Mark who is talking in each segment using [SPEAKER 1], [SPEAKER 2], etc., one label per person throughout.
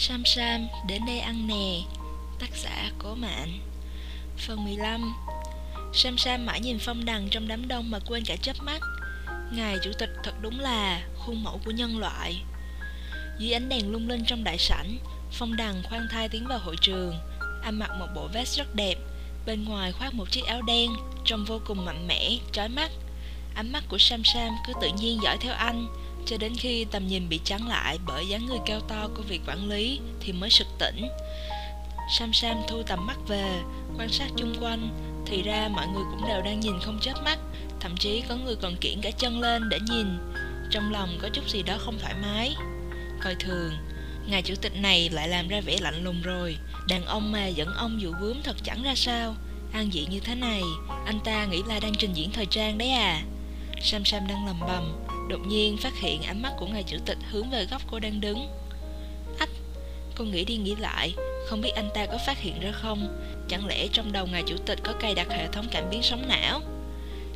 [SPEAKER 1] Sam Sam, đến đây ăn nè. Tác giả Cố Mạn. Phần 15 Sam Sam mãi nhìn phong đằng trong đám đông mà quên cả chớp mắt. Ngài chủ tịch thật đúng là khuôn mẫu của nhân loại. Dưới ánh đèn lung linh trong đại sảnh Phong đằng khoan thai tiến vào hội trường. Anh mặc một bộ vest rất đẹp Bên ngoài khoác một chiếc áo đen Trông vô cùng mạnh mẽ, chói mắt. Ánh mắt của Sam Sam cứ tự nhiên dõi theo anh cho đến khi tầm nhìn bị chắn lại bởi dáng người cao to của vị quản lý thì mới sực tỉnh. Sam Sam thu tầm mắt về, quan sát chung quanh, thì ra mọi người cũng đều đang nhìn không chớp mắt, thậm chí có người còn kiển cả chân lên để nhìn. Trong lòng có chút gì đó không thoải mái. Coi thường, ngài chủ tịch này lại làm ra vẻ lạnh lùng rồi, đàn ông mà dẫn ông dụ bướm thật chẳng ra sao. An dị như thế này, anh ta nghĩ là đang trình diễn thời trang đấy à. Sam Sam đang lầm bầm, Đột nhiên phát hiện ánh mắt của ngài chủ tịch hướng về góc cô đang đứng. Ách, Cô nghĩ đi nghĩ lại, Không biết anh ta có phát hiện ra không? Chẳng lẽ trong đầu ngài chủ tịch có cài đặt hệ thống cảm biến sóng não?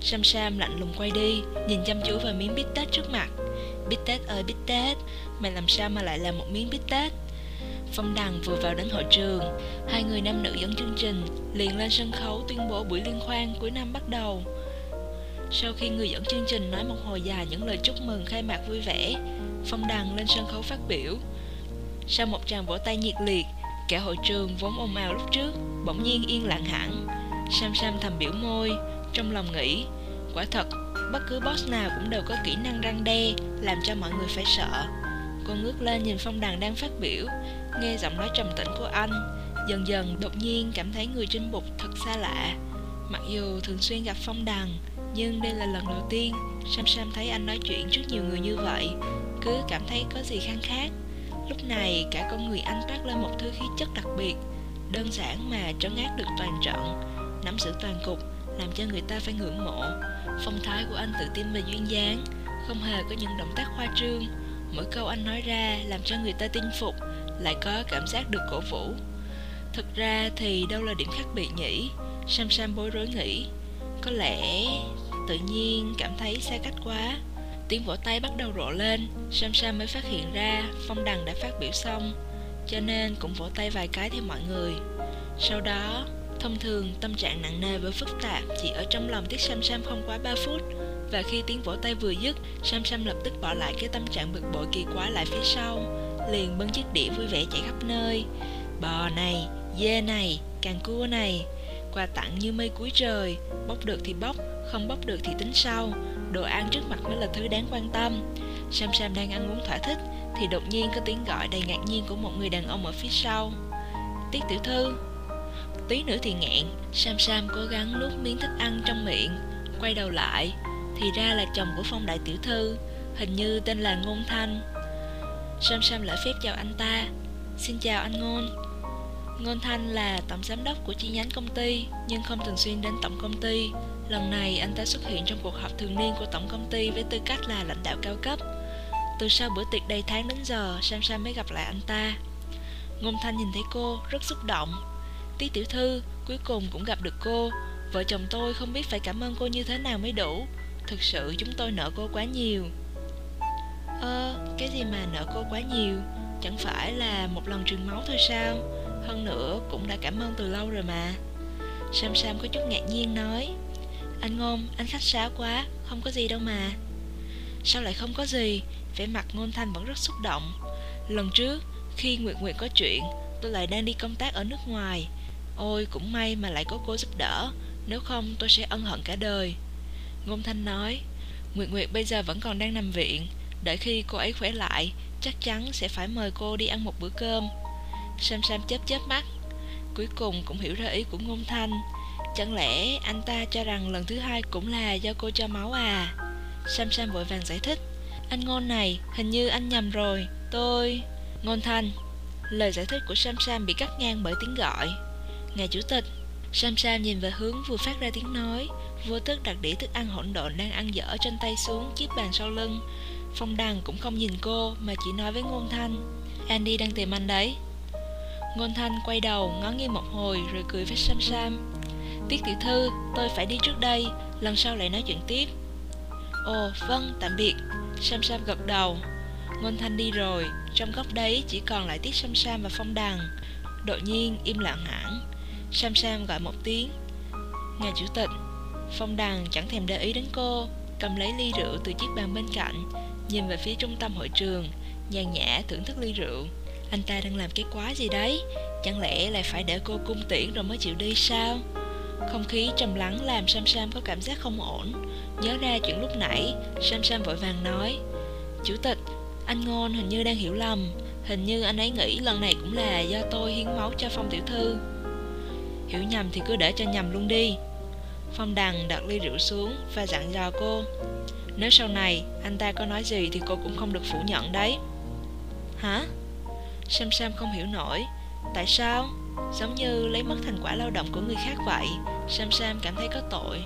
[SPEAKER 1] Sam Sam lạnh lùng quay đi, Nhìn chăm chú vào miếng bít tết trước mặt. Bít tết ơi, bít tết, Mày làm sao mà lại là một miếng bít tết? Phong Đằng vừa vào đến hội trường, Hai người nam nữ dẫn chương trình Liền lên sân khấu tuyên bố buổi liên hoan cuối năm bắt đầu sau khi người dẫn chương trình nói một hồi dài những lời chúc mừng khai mạc vui vẻ, Phong Đằng lên sân khấu phát biểu. Sau một tràng vỗ tay nhiệt liệt, cả hội trường vốn ồn ào lúc trước, bỗng nhiên yên lặng hẳn. Sam Sam thầm biểu môi, trong lòng nghĩ, quả thật, bất cứ boss nào cũng đều có kỹ năng răng đe, làm cho mọi người phải sợ. Cô ngước lên nhìn Phong Đằng đang phát biểu, nghe giọng nói trầm tĩnh của anh, dần dần đột nhiên cảm thấy người trên bục thật xa lạ. Mặc dù thường xuyên gặp Phong Đằng, nhưng đây là lần đầu tiên Sam Sam thấy anh nói chuyện trước nhiều người như vậy. Cứ cảm thấy có gì khăng khác Lúc này cả con người anh toát lên một thứ khí chất đặc biệt, Đơn giản mà trấn áp được toàn trận. Nắm giữ toàn cục Làm cho người ta phải ngưỡng mộ. Phong thái của anh tự tin và duyên dáng, Không hề có những động tác khoa trương. Mỗi câu anh nói ra làm cho người ta tin phục, Lại có cảm giác được cổ vũ. Thực ra thì đâu là điểm khác biệt nhỉ? Sam Sam bối rối nghĩ, Có lẽ tự nhiên cảm thấy xa cách quá. Tiếng vỗ tay bắt đầu rộ lên, sam sam mới phát hiện ra phong đằng đã phát biểu xong, cho nên cũng vỗ tay vài cái theo mọi người. Sau đó, thông thường tâm trạng nặng nề và phức tạp chỉ ở trong lòng tiết sam sam không quá 3 phút. Và khi tiếng vỗ tay vừa dứt, sam sam lập tức bỏ lại cái tâm trạng bực bội kỳ quái lại phía sau, liền bưng chiếc đĩa vui vẻ chạy khắp nơi. Bò này, dê này, càng cua này, quà tặng như mây cuối trời, bóc được thì bóc không bóc được thì tính sau. Đồ ăn trước mặt mới là thứ đáng quan tâm. Sam sam đang ăn uống thỏa thích, thì đột nhiên có tiếng gọi đầy ngạc nhiên của một người đàn ông ở phía sau. Tiết tiểu thư. Tí nữa thì nghẹn, sam sam cố gắng nuốt miếng thức ăn trong miệng, quay đầu lại, thì ra là chồng của phong đại tiểu thư, hình như tên là ngôn thanh. Sam sam lễ phép chào anh ta. Xin chào anh ngôn. Ngôn thanh là tổng giám đốc của chi nhánh công ty, nhưng không thường xuyên đến tổng công ty. Lần này anh ta xuất hiện trong cuộc họp thường niên của tổng công ty với tư cách là lãnh đạo cao cấp. Từ sau bữa tiệc đầy tháng đến giờ, Sam Sam mới gặp lại anh ta. Ngôn Thanh nhìn thấy cô, rất xúc động. Tí tiểu thư, cuối cùng cũng gặp được cô. Vợ chồng tôi không biết phải cảm ơn cô như thế nào mới đủ. Thực sự chúng tôi nợ cô quá nhiều. Ơ, cái gì mà nợ cô quá nhiều? Chẳng phải là một lần truyền máu thôi sao? Hơn nữa cũng đã cảm ơn từ lâu rồi mà. Sam Sam có chút ngạc nhiên nói anh Ngôn, anh khách sáo quá, không có gì đâu mà. Sao lại không có gì? Vẻ mặt Ngôn Thanh vẫn rất xúc động. Lần trước, khi Nguyệt Nguyệt có chuyện Tôi lại đang đi công tác ở nước ngoài. Ôi, cũng may mà lại có cô giúp đỡ Nếu không tôi sẽ ân hận cả đời. Ngôn Thanh nói Nguyệt Nguyệt bây giờ vẫn còn đang nằm viện Đợi khi cô ấy khỏe lại Chắc chắn sẽ phải mời cô đi ăn một bữa cơm. Sam Sam chớp chớp mắt. Cuối cùng cũng hiểu ra ý của Ngôn Thanh. Chẳng lẽ anh ta cho rằng lần thứ hai cũng là do cô cho máu à? Sam Sam vội vàng giải thích. Anh Ngôn này, hình như anh nhầm rồi. Tôi... Ngôn Thanh. Lời giải thích của Sam Sam bị cắt ngang bởi tiếng gọi. Ngài Chủ tịch Sam Sam nhìn về hướng vừa phát ra tiếng nói. Vô thức đặt đĩa thức ăn hỗn độn đang ăn dở trên tay xuống chiếc bàn sau lưng. Phong Đằng cũng không nhìn cô mà chỉ nói với Ngôn Thanh. Andy đang tìm anh đấy. Ngôn Thanh quay đầu ngó nghiêng một hồi rồi cười với Sam Sam. Tiết tiểu thư, tôi phải đi trước đây, lần sau lại nói chuyện tiếp. Ồ, vâng, tạm biệt. Sam Sam gật đầu. Ngôn Thanh đi rồi Trong góc đấy chỉ còn lại Tiết Sam Sam và Phong Đằng Đột nhiên im lặng hẳn Sam Sam gọi một tiếng Ngài chủ tịch Phong Đằng chẳng thèm để ý đến cô Cầm lấy ly rượu từ chiếc bàn bên cạnh Nhìn về phía trung tâm hội trường Nhàn nhã thưởng thức ly rượu Anh ta đang làm cái quá gì đấy Chẳng lẽ lại phải để cô cung tiễn rồi mới chịu đi sao không khí trầm lắng làm Sam Sam có cảm giác không ổn. Nhớ ra chuyện lúc nãy Sam Sam vội vàng nói Chủ tịch, anh Ngôn hình như đang hiểu lầm. Hình như anh ấy nghĩ lần này cũng là do tôi hiến máu cho Phong Tiểu Thư. Hiểu nhầm thì cứ để cho nhầm luôn đi. Phong Đằng đặt ly rượu xuống và dặn dò cô Nếu sau này anh ta có nói gì thì cô cũng không được phủ nhận đấy. Hả? Sam Sam không hiểu nổi Tại sao? Giống như lấy mất thành quả lao động của người khác vậy, Sam Sam cảm thấy có tội.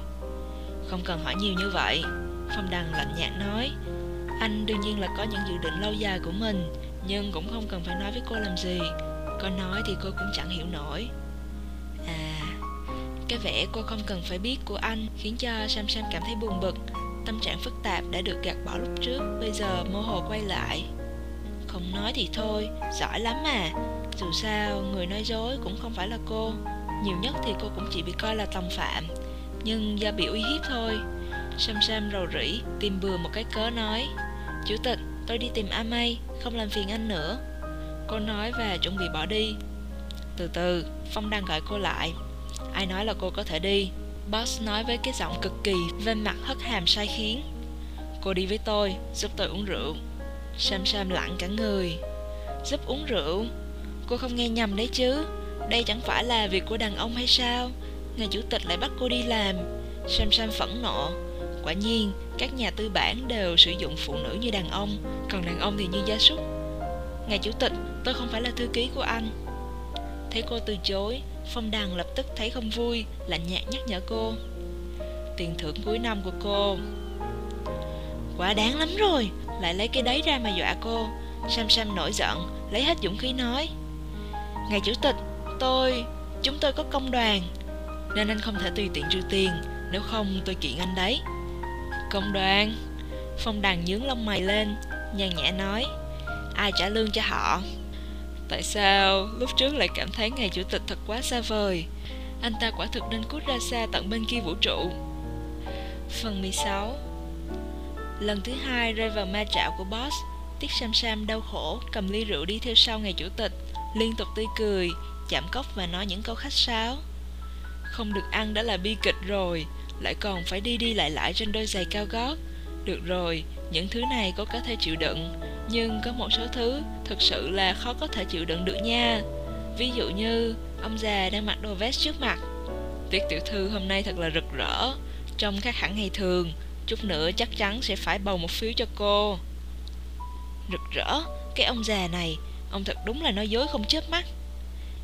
[SPEAKER 1] Không cần hỏi nhiều như vậy, Phong Đằng lạnh nhạt nói. Anh đương nhiên là có những dự định lâu dài của mình, Nhưng cũng không cần phải nói với cô làm gì. Có nói thì cô cũng chẳng hiểu nổi. À Cái vẻ cô không cần phải biết của anh Khiến cho Sam Sam cảm thấy buồn bực. Tâm trạng phức tạp đã được gạt bỏ lúc trước, Bây giờ mơ hồ quay lại. Không nói thì thôi, Giỏi lắm mà dù sao, người nói dối cũng không phải là cô. Nhiều nhất thì cô cũng chỉ bị coi là tòng phạm. Nhưng do bị uy hiếp thôi. Sam Sam rầu rĩ Tìm bừa một cái cớ nói Chủ tịch, tôi đi tìm A May Không làm phiền anh nữa. Cô nói và chuẩn bị bỏ đi. Từ từ, Phong đang gọi cô lại. Ai nói là cô có thể đi? Boss nói với cái giọng cực kỳ Bên mặt hất hàm sai khiến. Cô đi với tôi, giúp tôi uống rượu. Sam Sam lặng cả người. Giúp uống rượu? Cô không nghe nhầm đấy chứ? Đây chẳng phải là việc của đàn ông hay sao? Ngài chủ tịch lại bắt cô đi làm, Sam Sam phẫn nộ. Quả nhiên, các nhà tư bản đều sử dụng phụ nữ như đàn ông, Còn đàn ông thì như gia súc. Ngài chủ tịch, tôi không phải là thư ký của anh. Thấy cô từ chối, Phong Đằng lập tức thấy không vui, Lạnh nhạt nhắc nhở cô. Tiền thưởng cuối năm của cô. Quá đáng lắm rồi, Lại lấy cái đấy ra mà dọa cô. Sam Sam nổi giận, Lấy hết dũng khí nói. Ngài chủ tịch, tôi... Chúng tôi có công đoàn Nên anh không thể tùy tiện trừ tiền Nếu không tôi kiện anh đấy. Công đoàn Phong đằng nhướng lông mày lên Nhàn nhã nói Ai trả lương cho họ? Tại sao lúc trước lại cảm thấy ngày chủ tịch thật quá xa vời? Anh ta quả thực nên cút ra xa tận bên kia vũ trụ. Phần 16 Lần thứ hai rơi vào ma trạo của boss Tiết Sam Sam đau khổ cầm ly rượu đi theo sau ngày chủ tịch liên tục tươi cười, chạm cốc và nói những câu khách sáo. Không được ăn đã là bi kịch rồi, lại còn phải đi đi lại lại trên đôi giày cao gót. Được rồi, những thứ này có có thể chịu đựng, nhưng có một số thứ thực sự là khó có thể chịu đựng được nha. Ví dụ như ông già đang mặc đồ vest trước mặt. Tiết tiểu thư hôm nay thật là rực rỡ, trông khác hẳn ngày thường, chút nữa chắc chắn sẽ phải bầu một phiếu cho cô. Rực rỡ, cái ông già này Ông thật đúng là nói dối không chớp mắt.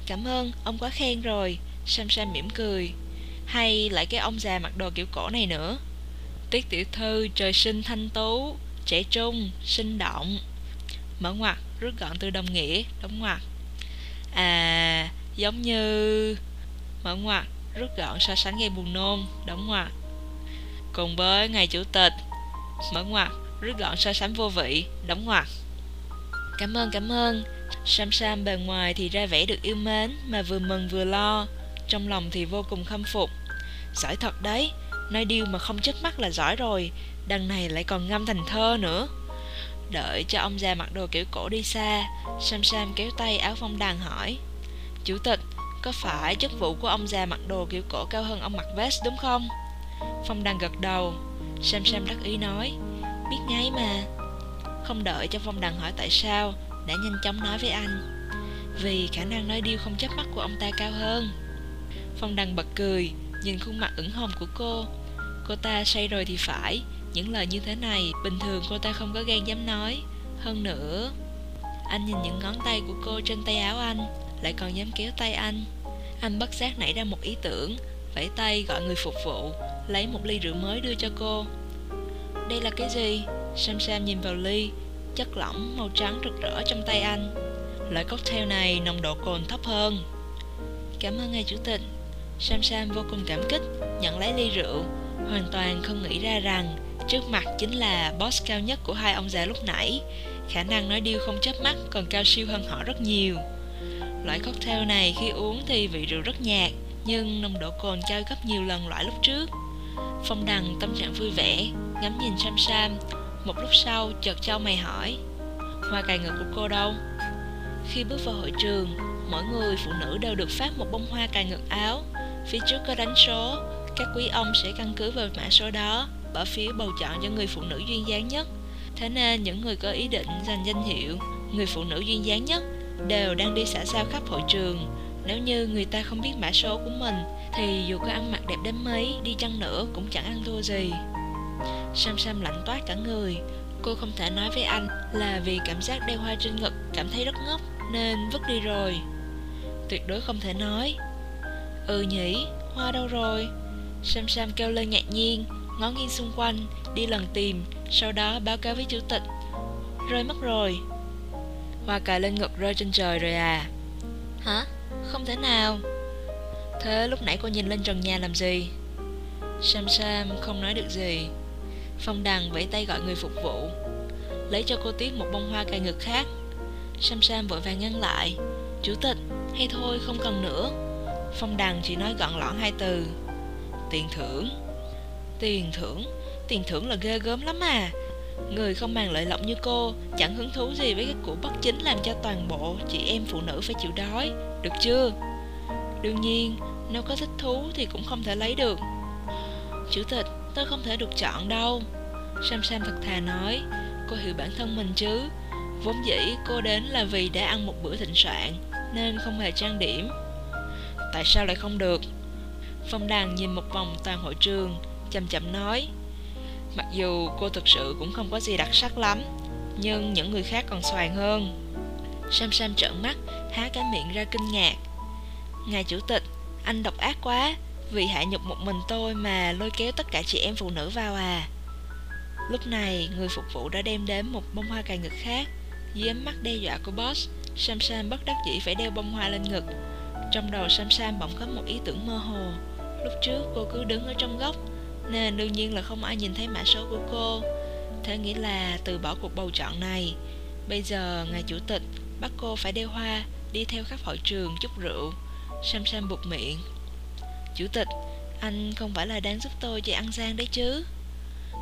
[SPEAKER 1] Cảm ơn, ông quá khen rồi. Sam Sam mỉm cười. Hay lại cái ông già mặc đồ kiểu cổ này nữa. Tiết tiểu thư trời sinh thanh tú Trẻ trung, sinh động. Mở ngoặt, rút gọn từ đồng nghĩa Đóng ngoặt À, giống như Mở ngoặt, rút gọn so sánh gây buồn nôn Đóng ngoặt Cùng với ngày chủ tịch Mở ngoặt, rút gọn so sánh vô vị Đóng ngoặt Cảm ơn, cảm ơn. Sam Sam bề ngoài thì ra vẻ được yêu mến Mà vừa mừng vừa lo. Trong lòng thì vô cùng khâm phục. Giỏi thật đấy Nói điêu mà không chớp mắt là giỏi rồi. Đằng này lại còn ngâm thành thơ nữa. Đợi cho ông già mặc đồ kiểu cổ đi xa Sam Sam kéo tay áo phong đàn hỏi. Chủ tịch Có phải chức vụ của ông già mặc đồ kiểu cổ cao hơn ông mặc vest đúng không? Phong đàn gật đầu. Sam Sam đắc ý nói. Biết ngay mà. Không đợi cho Phong đằng hỏi tại sao, đã nhanh chóng nói với anh. Vì khả năng nói điêu không chớp mắt của ông ta cao hơn. Phong đằng bật cười, nhìn khuôn mặt ửng hồng của cô. Cô ta say rồi thì phải, những lời như thế này bình thường cô ta không có gan dám nói. Hơn nữa, anh nhìn những ngón tay của cô trên tay áo anh, lại còn dám kéo tay anh. Anh bất giác nảy ra một ý tưởng, vẫy tay gọi người phục vụ, lấy một ly rượu mới đưa cho cô. Đây là cái gì? Sam sam nhìn vào ly chất lỏng màu trắng rực rỡ trong tay anh loại cocktail này nồng độ cồn thấp hơn cảm ơn ngài chủ tịch sam sam vô cùng cảm kích nhận lấy ly rượu hoàn toàn không nghĩ ra rằng trước mặt chính là boss cao nhất của hai ông già lúc nãy khả năng nói điêu không chớp mắt còn cao siêu hơn họ rất nhiều. Loại cocktail này khi uống thì vị rượu rất nhạt, nhưng nồng độ cồn cao gấp nhiều lần loại lúc trước. Phong Đằng tâm trạng vui vẻ, ngắm nhìn Sam Sam. Một lúc sau, chợt trao mày hỏi, hoa cài ngực của cô đâu? Khi bước vào hội trường, mỗi người phụ nữ đều được phát một bông hoa cài ngực áo. Phía trước có đánh số, các quý ông sẽ căn cứ vào mã số đó, bỏ phiếu bầu chọn cho người phụ nữ duyên dáng nhất. Thế nên những người có ý định giành danh hiệu người phụ nữ duyên dáng nhất đều đang đi xả sao khắp hội trường. Nếu như người ta không biết mã số của mình thì dù có ăn mặc đẹp đến mấy đi chăng nữa cũng chẳng ăn thua gì. Sam Sam lạnh toát cả người, cô không thể nói với anh là vì cảm giác đeo hoa trên ngực cảm thấy rất ngốc nên vứt đi rồi. Tuyệt đối không thể nói. Ừ nhỉ, hoa đâu rồi? Sam Sam kêu lên ngạc nhiên, ngó nghiêng xung quanh, đi lần tìm, sau đó báo cáo với chủ tịch. Rơi mất rồi. Hoa cài lên ngực rơi trên trời rồi à? Hả? Không thể nào. Thế lúc nãy cô nhìn lên trần nhà làm gì? Sam Sam không nói được gì. Phong Đằng vẫy tay gọi người phục vụ, lấy cho cô Tuyết một bông hoa cài ngực khác. Sam Sam vội vàng ngăn lại. Chủ tịch, hay thôi không cần nữa. Phong Đằng chỉ nói gọn lõn hai từ. Tiền thưởng. Tiền thưởng? Tiền thưởng là ghê gớm lắm à. Người không màng lợi lộc như cô Chẳng hứng thú gì với cái củ bất chính Làm cho toàn bộ chị em phụ nữ phải chịu đói Được chưa Đương nhiên nếu có thích thú Thì cũng không thể lấy được Chủ tịch tôi không thể được chọn đâu. Sam Sam thật thà nói, Cô hiểu bản thân mình chứ? Vốn dĩ cô đến là vì để ăn một bữa thịnh soạn, Nên không hề trang điểm. Tại sao lại không được? Phong đàn nhìn một vòng toàn hội trường, Chậm chậm nói, Mặc dù cô thực sự cũng không có gì đặc sắc lắm, Nhưng những người khác còn xoàng hơn. Sam Sam trợn mắt, Há cái miệng ra kinh ngạc. Ngài chủ tịch, Anh độc ác quá. Vì hạ nhục một mình tôi mà lôi kéo tất cả chị em phụ nữ vào à. Lúc này, người phục vụ đã đem đến một bông hoa cài ngực khác. Dưới ánh mắt đe dọa của boss, Sam Sam bất đắc dĩ phải đeo bông hoa lên ngực. Trong đầu Sam Sam bỗng có một ý tưởng mơ hồ. Lúc trước cô cứ đứng ở trong góc, nên đương nhiên là không ai nhìn thấy mã số của cô. Thế nghĩa là từ bỏ cuộc bầu chọn này. Bây giờ ngài chủ tịch, bắt cô phải đeo hoa, Đi theo khắp hội trường chúc rượu. Sam Sam buộc miệng. Chủ tịch Anh không phải là đang giúp tôi chạy ăn gian đấy chứ.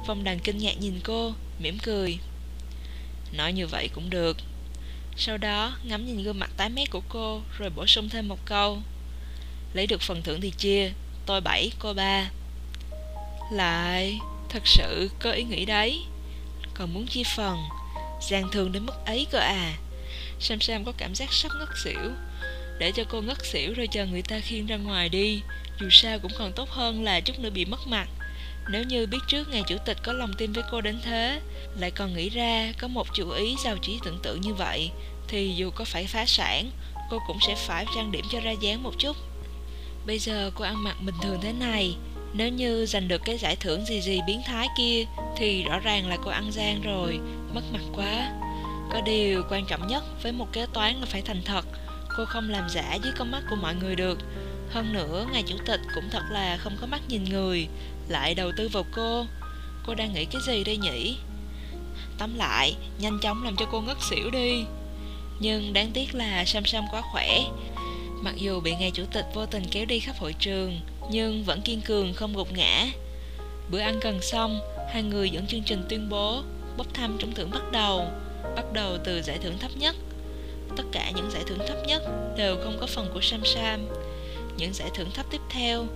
[SPEAKER 1] Phong đàn kinh ngạc nhìn cô mỉm cười. Nói như vậy cũng được. Sau đó ngắm nhìn gương mặt tái mét của cô Rồi bổ sung thêm một câu. Lấy được phần thưởng thì chia Tôi bảy, cô ba. Lại thật sự có ý nghĩ đấy. Còn muốn chia phần gian thương đến mức ấy cơ à. Sam sam có cảm giác sắp ngất xỉu để cho cô ngất xỉu rồi chờ người ta khiêng ra ngoài đi. Dù sao cũng còn tốt hơn là chút nữa bị mất mặt. Nếu như biết trước ngày chủ tịch có lòng tin với cô đến thế, lại còn nghĩ ra có một chủ ý giàu trí tưởng tượng như vậy, thì dù có phải phá sản, cô cũng sẽ phải trang điểm cho ra dáng một chút. Bây giờ cô ăn mặc bình thường thế này, nếu như giành được cái giải thưởng gì gì biến thái kia, Thì rõ ràng là cô ăn gian rồi, Mất mặt quá. Có điều quan trọng nhất với một kế toán là phải thành thật Cô không làm giả dưới con mắt của mọi người được Hơn nữa, ngài chủ tịch cũng thật là không có mắt nhìn người Lại đầu tư vào cô Cô đang nghĩ cái gì đây nhỉ? Tóm lại, nhanh chóng làm cho cô ngất xỉu đi Nhưng đáng tiếc là Sam Sam quá khỏe Mặc dù bị ngài chủ tịch vô tình kéo đi khắp hội trường nhưng vẫn kiên cường không gục ngã. Bữa ăn gần xong, hai người dẫn chương trình tuyên bố bốc thăm trúng thưởng bắt đầu, bắt đầu từ giải thưởng thấp nhất. Tất cả những giải thưởng thấp nhất đều không có phần của Sam Sam. Những giải thưởng thấp tiếp theo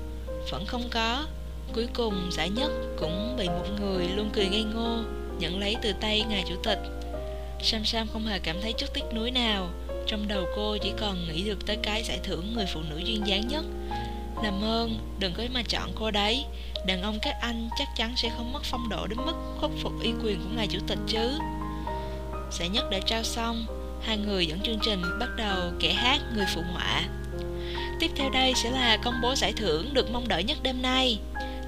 [SPEAKER 1] vẫn không có. Cuối cùng giải nhất cũng bị một người luôn cười ngây ngô nhận lấy từ tay ngài chủ tịch. Sam Sam không hề cảm thấy chút tiếc nuối nào. Trong đầu cô chỉ còn nghĩ được tới cái giải thưởng người phụ nữ duyên dáng nhất làm ơn, đừng có mà chọn cô đấy Đàn ông các anh chắc chắn sẽ không mất phong độ đến mức khuất phục y quyền của ngài chủ tịch chứ Giải nhất đã trao xong Hai người dẫn chương trình bắt đầu kẻ hát người phụ họa. Tiếp theo đây sẽ là công bố giải thưởng được mong đợi nhất đêm nay.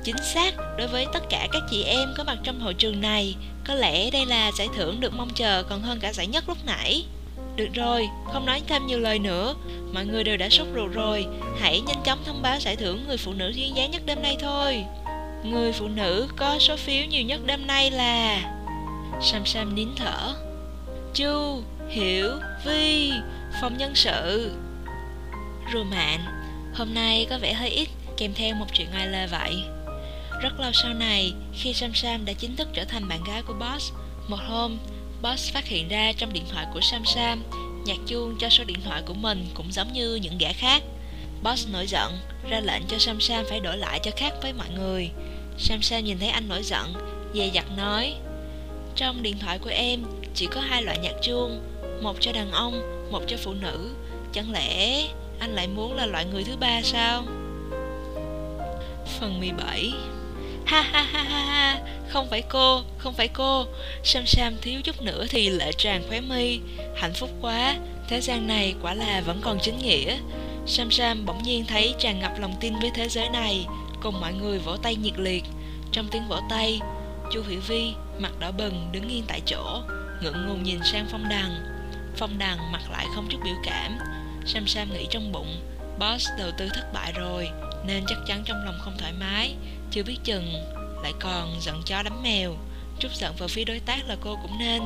[SPEAKER 1] Chính xác, đối với tất cả các chị em có mặt trong hội trường này Có lẽ đây là giải thưởng được mong chờ còn hơn cả giải nhất lúc nãy. Được rồi, không nói thêm nhiều lời nữa. Mọi người đều đã sốt ruột rồi. Hãy nhanh chóng thông báo giải thưởng người phụ nữ duyên dáng nhất đêm nay thôi. Người phụ nữ có số phiếu nhiều nhất đêm nay là Sam Sam nín thở. Chu, Hiểu, Vi, phòng nhân sự. Rùa Hôm nay có vẻ hơi ít Kèm theo một chuyện ngoài lề vậy. Rất lâu sau này Khi Sam Sam đã chính thức trở thành bạn gái của Boss Một hôm Boss phát hiện ra trong điện thoại của Sam Sam Nhạc chuông cho số điện thoại của mình cũng giống như những gã khác. Boss nổi giận Ra lệnh cho Sam Sam phải đổi lại cho khác với mọi người. Sam Sam nhìn thấy anh nổi giận Dè dặt nói Trong điện thoại của em chỉ có hai loại nhạc chuông một cho đàn ông, một cho phụ nữ. Chẳng lẽ anh lại muốn là loại người thứ ba sao? Phần 17 Ha ha ha ha ha. Không phải cô, không phải cô. Sam Sam thiếu chút nữa thì lệ tràn khóe mi. Hạnh phúc quá Thế gian này quả là vẫn còn chính nghĩa. Sam Sam bỗng nhiên thấy tràn ngập lòng tin với thế giới này. Cùng mọi người vỗ tay nhiệt liệt. Trong tiếng vỗ tay Chu Hữu Vi mặt đỏ bừng đứng yên tại chỗ Ngượng ngùng nhìn sang Phong Đằng Phong Đằng mặt lại không chút biểu cảm. Sam Sam nghĩ trong bụng, Boss đầu tư thất bại rồi, Nên chắc chắn trong lòng không thoải mái. Chưa biết chừng Lại còn giận chó đấm mèo. Chút giận vào phía đối tác là cô cũng nên.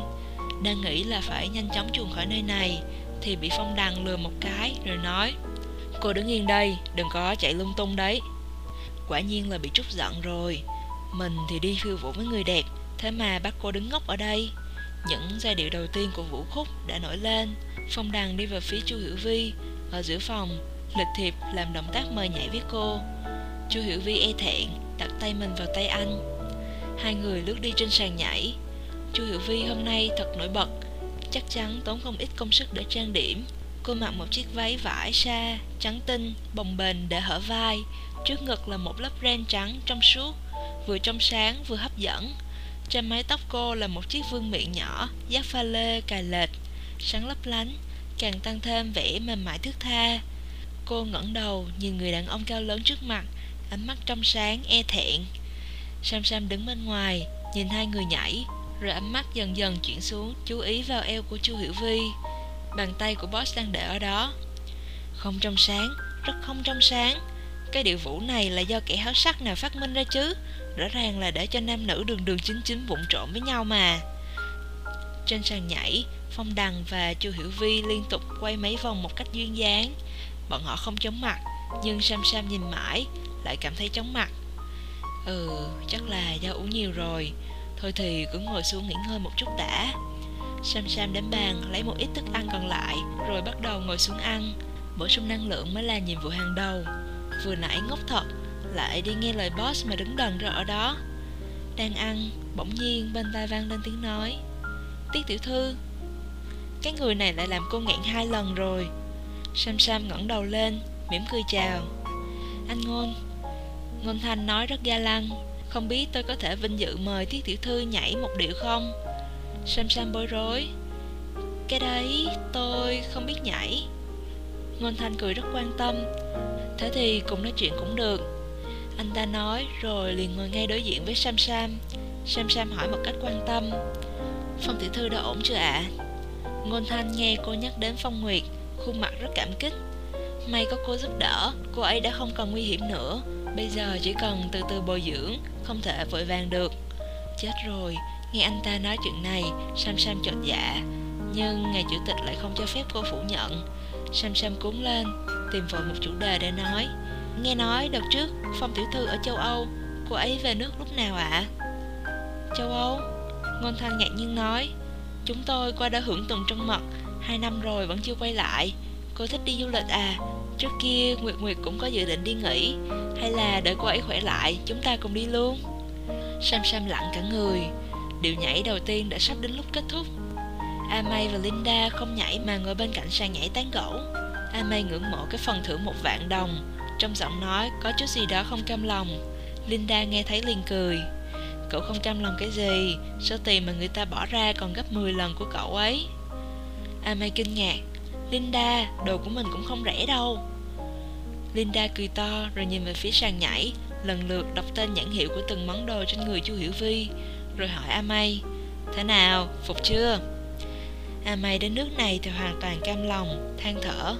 [SPEAKER 1] Đang nghĩ là phải nhanh chóng chuồn khỏi nơi này, Thì bị Phong Đằng lừa một cái Rồi nói, Cô đứng yên đây, Đừng có chạy lung tung đấy. Quả nhiên là bị trút giận rồi. Mình thì đi phiêu vũ với người đẹp, Thế mà bắt cô đứng ngốc ở đây. Những giai điệu đầu tiên của vũ khúc đã nổi lên. Phong Đằng đi về phía Chu Hiểu Vi. Ở giữa phòng Lịch thiệp làm động tác mời nhảy với cô. Chu Hiểu Vi e thẹn Đặt tay mình vào tay anh. Hai người lướt đi trên sàn nhảy. Chu Hiểu Vi hôm nay thật nổi bật. Chắc chắn tốn không ít công sức để trang điểm. Cô mặc một chiếc váy vải sa Trắng tinh, bồng bềnh để hở vai. Trước ngực là một lớp ren trắng trong suốt Vừa trong sáng vừa hấp dẫn. Trên mái tóc cô là một chiếc vương miệng nhỏ, Dắt pha lê, cài lệch. Sáng lấp lánh, Càng tăng thêm vẻ mềm mại thước tha. Cô ngẩng đầu nhìn người đàn ông cao lớn trước mặt, Ánh mắt trong sáng e thẹn. Sam Sam đứng bên ngoài, Nhìn hai người nhảy, Rồi ánh mắt dần dần chuyển xuống, Chú ý vào eo của chu Hiểu Vi. Bàn tay của boss đang để ở đó. Không trong sáng, Rất không trong sáng. Cái điệu vũ này là do kẻ háo sắc nào phát minh ra chứ? Rõ ràng là để cho nam nữ đường đường chính chính vụng trộn với nhau mà. Trên sàn nhảy Phong Đằng và Chu Hiểu Vi liên tục quay mấy vòng một cách duyên dáng. Bọn họ không chóng mặt Nhưng Sam Sam nhìn mãi Lại cảm thấy chóng mặt. Ừ, chắc là do uống nhiều rồi. Thôi thì cứ ngồi xuống nghỉ ngơi một chút đã. Sam Sam đến bàn lấy một ít thức ăn còn lại Rồi bắt đầu ngồi xuống ăn. Bổ sung năng lượng mới là nhiệm vụ hàng đầu. Vừa nãy ngốc thật. Lại đi nghe lời boss mà đứng đần ra ở đó. Đang ăn, Bỗng nhiên bên tai vang lên tiếng nói. Tiết tiểu thư. Cái người này lại làm cô nghẹn hai lần rồi. Sam Sam ngẩng đầu lên, mỉm cười chào. Anh Ngôn. Ngôn Thanh nói rất ga lăng. Không biết tôi có thể vinh dự mời Tiết Tiểu Thư nhảy một điệu không? Sam Sam bối rối. Cái đấy, tôi không biết nhảy. Ngôn Thanh cười rất quan tâm. Thế thì cùng nói chuyện cũng được. Anh ta nói, rồi liền ngồi ngay đối diện với Sam Sam. Sam Sam hỏi một cách quan tâm. Phong tiểu thư đã ổn chưa ạ? À? Ngôn Thanh nghe cô nhắc đến Phong Nguyệt, Khuôn mặt rất cảm kích. May có cô giúp đỡ, Cô ấy đã không còn nguy hiểm nữa. Bây giờ chỉ cần từ từ bồi dưỡng, Không thể vội vàng được. Chết rồi, Nghe anh ta nói chuyện này, Sam Sam chột dạ. Nhưng ngài chủ tịch lại không cho phép cô phủ nhận. Sam Sam cuốn lên, Tìm vội một chủ đề để nói. Nghe nói đợt trước Phong tiểu thư ở châu Âu, Cô ấy về nước lúc nào ạ? À? Châu Âu, Ngôn Thanh ngạc nhiên nói, Chúng tôi qua đã hưởng tuần trăng mật, Hai năm rồi vẫn chưa quay lại. Cô thích đi du lịch à? Trước kia Nguyệt Nguyệt cũng có dự định đi nghỉ. Hay là đợi cô ấy khỏe lại, Chúng ta cùng đi luôn? Sam Sam lặng cả người. Điệu nhảy đầu tiên đã sắp đến lúc kết thúc. Amay và Linda không nhảy mà ngồi bên cạnh sàn nhảy tán gẫu. Amay ngưỡng mộ cái phần thưởng một vạn đồng. Trong giọng nói có chút gì đó không cam lòng. Linda nghe thấy liền cười. Cậu không cam lòng cái gì Số tiền mà người ta bỏ ra còn gấp 10 lần của cậu ấy. Amay kinh ngạc. Linda, đồ của mình cũng không rẻ đâu. Linda cười to rồi nhìn về phía sàn nhảy Lần lượt đọc tên nhãn hiệu của từng món đồ trên người chu Hiểu Vi Rồi hỏi Amay Thế nào, phục chưa? Amay đến nước này thì hoàn toàn cam lòng, than thở.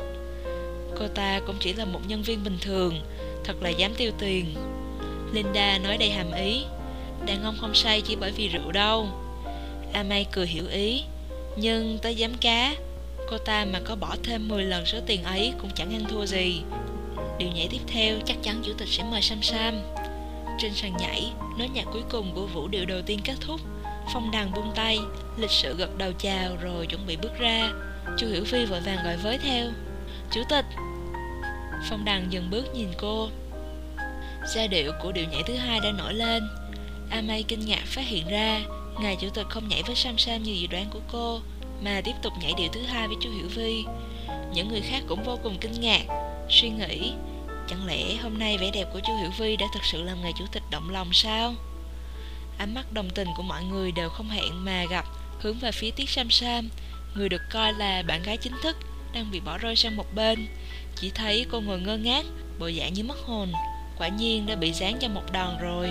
[SPEAKER 1] Cô ta cũng chỉ là một nhân viên bình thường, Thật là dám tiêu tiền. Linda nói đầy hàm ý, Đàn ông không say chỉ bởi vì rượu đâu. Amay cười hiểu ý, Nhưng tới giám cá, Cô ta mà có bỏ thêm 10 lần số tiền ấy Cũng chẳng ăn thua gì. Điều nhảy tiếp theo chắc chắn chủ tịch sẽ mời Sam Sam. Trên sàn nhảy, Nốt nhạc cuối cùng của vũ điệu đầu tiên kết thúc, Phong đằng buông tay, Lịch sự gật đầu chào rồi chuẩn bị bước ra. Chu Hiểu Phi vội vàng gọi với theo, Chủ tịch Phong đằng dừng bước nhìn cô. Giai điệu của điệu nhảy thứ hai đã nổi lên. Amay kinh ngạc phát hiện ra Ngài chủ tịch không nhảy với Sam Sam như dự đoán của cô, Mà tiếp tục nhảy điệu thứ hai với chú Hiểu Vi. Những người khác cũng vô cùng kinh ngạc, Suy nghĩ, Chẳng lẽ hôm nay vẻ đẹp của chú Hiểu Vi đã thực sự làm ngài chủ tịch động lòng sao? Ánh mắt đồng tình của mọi người đều không hẹn mà gặp, Hướng về phía Tiết Sam Sam, Người được coi là bạn gái chính thức, Đang bị bỏ rơi sang một bên. Chỉ thấy cô ngồi ngơ ngác, Bộ dạng như mất hồn. Quả nhiên đã bị dán cho một đòn rồi.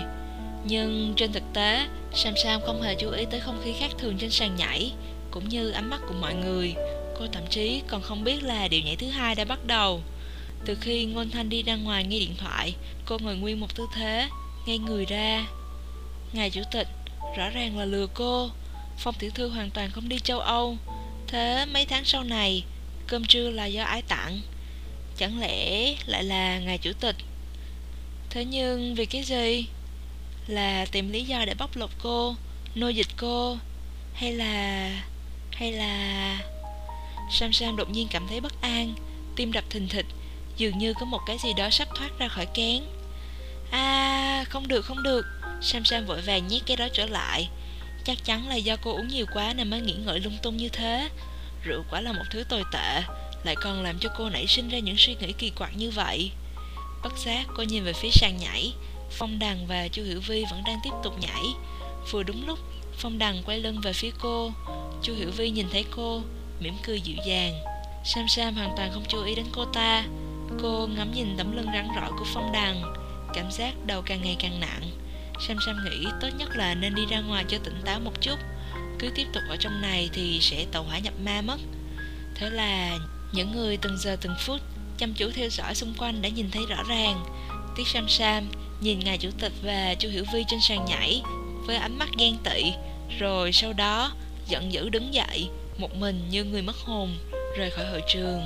[SPEAKER 1] Nhưng trên thực tế, Sam Sam không hề chú ý tới không khí khác thường trên sàn nhảy, Cũng như ánh mắt của mọi người. Cô thậm chí còn không biết là điều nhảy thứ hai đã bắt đầu. Từ khi Ngôn Thanh đi ra ngoài nghe điện thoại, Cô ngồi nguyên một tư thế, Ngay người ra. Ngài chủ tịch, Rõ ràng là lừa cô. Phong tiểu thư hoàn toàn không đi châu Âu. Thế mấy tháng sau này, Cơm trưa là do ai tặng Chẳng lẽ lại là ngài chủ tịch? Thế nhưng vì cái gì? Là tìm lý do để bóc lột cô Nô dịch cô, Hay là Hay là Sam Sam đột nhiên cảm thấy bất an, Tim đập thình thịch, Dường như có một cái gì đó sắp thoát ra khỏi kén. À không được không được. Sam Sam vội vàng nhét cái đó trở lại. Chắc chắn là do cô uống nhiều quá nên mới nghĩ ngợi lung tung như thế. Rượu quả là một thứ tồi tệ. Lại còn làm cho cô nảy sinh ra những suy nghĩ kỳ quặc như vậy. Bất giác, cô nhìn về phía sàn nhảy. Phong Đằng và Chu Hiểu Vi vẫn đang tiếp tục nhảy. Vừa đúng lúc, Phong Đằng quay lưng về phía cô. Chu Hiểu Vi nhìn thấy cô, mỉm cười dịu dàng. Sam Sam hoàn toàn không chú ý đến cô ta. Cô ngắm nhìn tấm lưng rắn rỏi của Phong Đằng. Cảm giác đầu càng ngày càng nặng. Sam Sam nghĩ tốt nhất là nên đi ra ngoài cho tỉnh táo một chút. Cứ tiếp tục ở trong này thì sẽ tàu hỏa nhập ma mất. Thế là những người từng giờ từng phút chăm chú theo dõi xung quanh đã nhìn thấy rõ ràng. Tiết Sam Sam nhìn ngài chủ tịch và chu Hiểu Vi trên sàn nhảy với ánh mắt ghen tị, Rồi sau đó giận dữ đứng dậy, một mình như người mất hồn, rời khỏi hội trường.